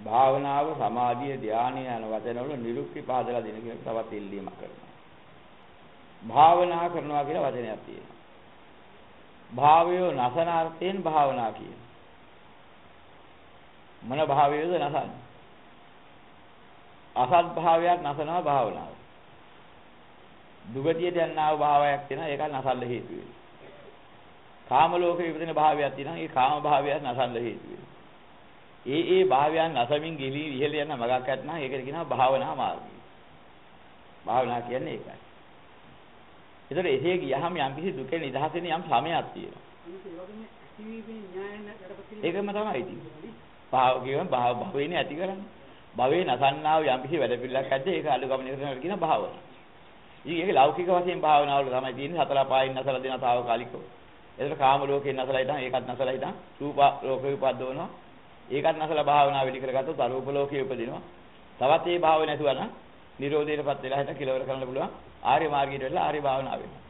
භාවනාව සමාධිය ධානය යන වචනවල නිරුක්ති පහදලා දෙන කෙනෙක් තවත් ඉල්ලීමක් කරනවා. භාවනා කරනවා කියලා වචනයක් තියෙනවා. භාවය නසනාර්ථයෙන් භාවනා කියන. මොන භාවයද නසන්නේ? අසත් භාවයක් නසනවා භාවනාව. දුගතියට යන්නා වූ භාවයක් තියෙනවා ඒක නසල්ල හේතු වෙනවා. කාම ලෝකේ ඉපදෙන භාවයක් තියෙනවා ඒ කාම භාවයක් නසල්ල හේතු වෙනවා. ඒ ඒ භාවයන් නසමින් ගිලී ඉහළ යන මගක් ඇත්නම් ඒකට කියනවා භාවනා මාර්ගය. භාවනා කියන්නේ ඒකයි. ඒතර එසේ ගියහම යම් කිසි දුකේ නිදහස් වෙන යම් සමයක් තියෙනවා. ඒකම තමයි තියෙන්නේ. භාව කියවන භාව භවෙන්නේ ඇති කරන්නේ. භවේ නසන්නා වූ යම් කිසි වැඩ පිළිලක් ඇද්ද ඒක අලු ගමන කරනවා කියන භාවනාව. ඉතින් ඒක ලෞකික වශයෙන් භාවනාවල තමයි තියෙන්නේ හතර පායින් නැසලා දෙන తాවකාලිකව. එතකොට කාම ලෝකේ නැසලා ඉඳන් ඒකත් නැසලා ඉඳන් රූප ලෝකේ උපද්දවනවා. ඒකත් නැසලා භාවනාව වෙලි කරගත්තොත් අරූප ලෝකයේ උපදිනවා. තවත් මේ භාව නැතුව නම් නිරෝධයටපත් වෙලා හිට කෙලවර කරන්න පුළුවන් ආර්ය මාර්ගයට වෙලා ආර්ය භාවනාව වෙනවා.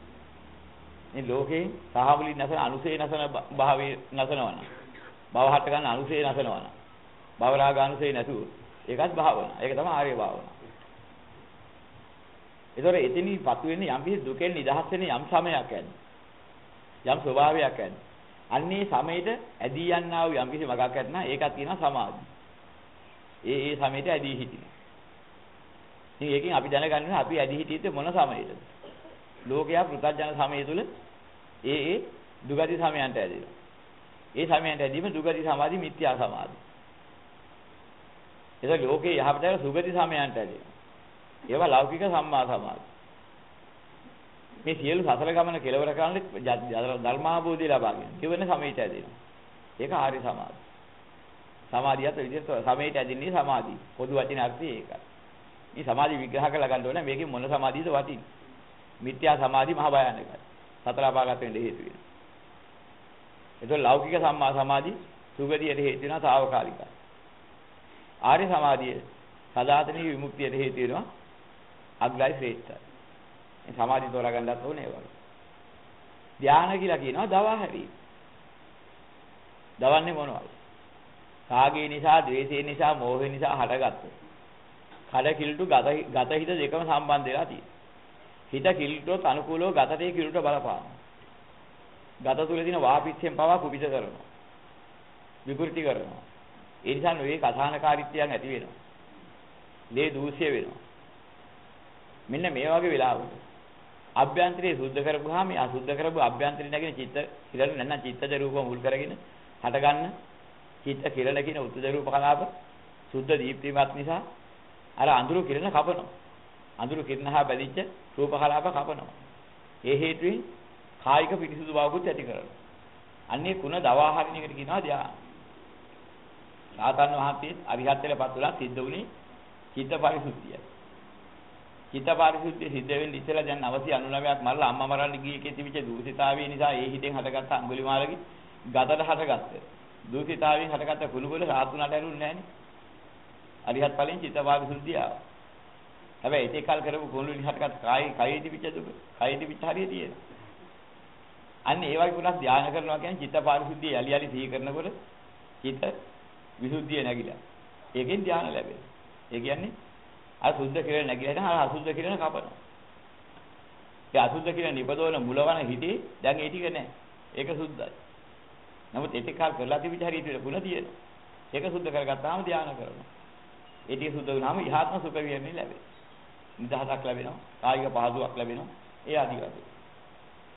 මේ ලෝකේ සහවලි නැසන අනුසේ නැසන භාවයේ නැසනවනම් භව හට ගන්න අනුසේ නැසනවනම් භව රාග අනුසේ නැතුව ඒකත් භාවනාව. ඒක තමයි ආර්ය භාවනාව. ඒතොර එතනින්පත් වෙන්නේ යම් කිසි දුකෙන් නිදහස් වෙන යම් සමයක් ඇද්ද? යම් ස්වභාවයක් ඇද්ද? අන්නේ සමයට ඇදී යන්නා වූ යම් කිසි මගක් ඇත්නම් ඒකත් කියනවා සමාධි. ඒ ඒ සමයට ඇදී හිටිනවා. ඉතින් ඒකෙන් අපි දැනගන්න අපි ඇදී හිටියේ මොන සමයේද? ලෝකයා පෘථග්ජන සමය තුල ඒ ඒ දුගති සමයන්ට ඇදෙනවා. ඒ සමයන්ට ඇදීම දුගති සමාධි මිත්‍යා සමාධි. ඒක ලෝකේ යහපතට සුගති සමයන්ට ඇදෙනවා. ඒවා ලෞකික සම්මා සමාධි. මේ සියලු සසල ගමන කෙලවර කරන්නේ ධර්මාභෝධය ලබාගෙන. කියවෙන සමයට ඇදෙනවා. ඒක ආර්ය සමාධි. සමාධියත් විදිහට සමයට ඇදින්නේ සමාධි. පොදු වචනේ අර්ථය ඒකයි. මේ සමාධි විග්‍රහ කරලා ගන්න ඕනේ මේකෙන් මොන සමාධියද වටින්නේ. මිත්‍යා සමාධි මහ භයානකයි. සතර අපාගත වෙන්න හේතු වෙනවා. ඒක ලෞකික සම්මා සමාධි සුගතියට හේතු වෙනවා తాවකාලිකයි. ආර්ය සමාධිය සදාතනික විමුක්තියට හේතු වෙනවා අග්‍රයි ශ්‍රේෂ්ඨයි. මේ සමාධි තෝරා ගන්නත් ඕනේ ඒ වගේ. ධානය කියලා කියනවා දවා හැරීම. දවන්නේ මොනවද? රාගය නිසා, ද්වේෂය නිසා, මෝහය නිසා හටගත්තු. කඩ කිලුට ගත ගත හිත දෙකම සම්බන්ධ වෙලා තියෙනවා. හිත කිලුටට අනුකූලව ගතේ කිලුට බලපානවා. ගත තුල තියෙන වාපිච්චෙන් පවා කුපිත කරනවා. විකෘති කරනවා. ඒ නිසා නොවේ කසානකාරීත්වයන් ඇති වෙනවා. දේ දූෂ්‍ය වෙනවා. මෙන්න මේ වගේ වෙලාවක අභ්‍යන්තරයේ සුද්ධ කරපුවාම මේ අසුද්ධ කරපු අභ්‍යන්තරේ නැගෙන චිත්ත කිරණ නැත්නම් චිත්තජ රූප මුල් කරගෙන හටගන්න චිත්ත කිරණ කියන උත්තර රූප කලාප සුද්ධ දීප්තිමත් නිසා අර අඳුරු කිරණ කපනවා. අඳුරු කිරණ හා බැඳිච්ච රූප කලාප කපනවා. ඒ හේතුවෙන් කායික පිරිසුදු බවකුත් ඇති කරනවා. අන්නේ කුණ දවාහරින එකට කියනවා ධ්‍යාන. සාතන් වහන්සේ අරිහත්ත්වයටපත් වෙලා සිද්ධ වුණේ චිත්ත පරිසුද්ධිය චිත්ත පාරිශුද්ධිය සිද්ධ වෙන්න ඉස්සෙල්ලා දැන් 999ක් මරලා අම්මා මරන්න ගිය එකේ තිබිච්ච දූෂිතාවය නිසා ඒ හිතෙන් හටගත්ත අඟුලිමාලගේ ගතට හටගත්ත. දූෂිතාවයෙන් හටගත්ත කුණුගොඩ රාතුණට ඇරුන්නේ නැහනේ. අරිහත් ඵලෙන් චිත්ත පාරිශුද්ධිය ආවා. හැබැයි ඒකේ කල් කරපු කුණුලින් හටගත්ත කායි කයේ තිබිච්ච දුක, කයේ තිබිච්ච හරිය තියෙනවා. අන්න ඒ වගේ පුරස් ධානය කරනවා කියන්නේ චිත්ත පාරිශුද්ධිය යලි යලි සිහි කරනකොට චිත්ත විසුද්ධිය නැగిලා. ඒකෙන් ධානය ලැබෙනවා. ඒ කියන්නේ අර සුද්ධ කිරණ නැගිලා හිටන් අර අසුද්ධ කිරණ කපනවා. ඒ අසුද්ධ කිරණ නිපදවන මුලවන හිතේ දැන් ඒ ටික නැහැ. ඒක සුද්ධයි. නමුත් ඒක කාල් කරලා තිබිච්ච හරියට ගුණ තියෙනවා. ඒක සුද්ධ කරගත්තාම ධානය කරනවා. ඒ ටික සුද්ධ වුණාම ඉහාත්ම සුඛ විහරණය ලැබෙනවා. නිදහසක් ලැබෙනවා. කායික පහසුවක් ලැබෙනවා. ඒ ආදි වශයෙන්.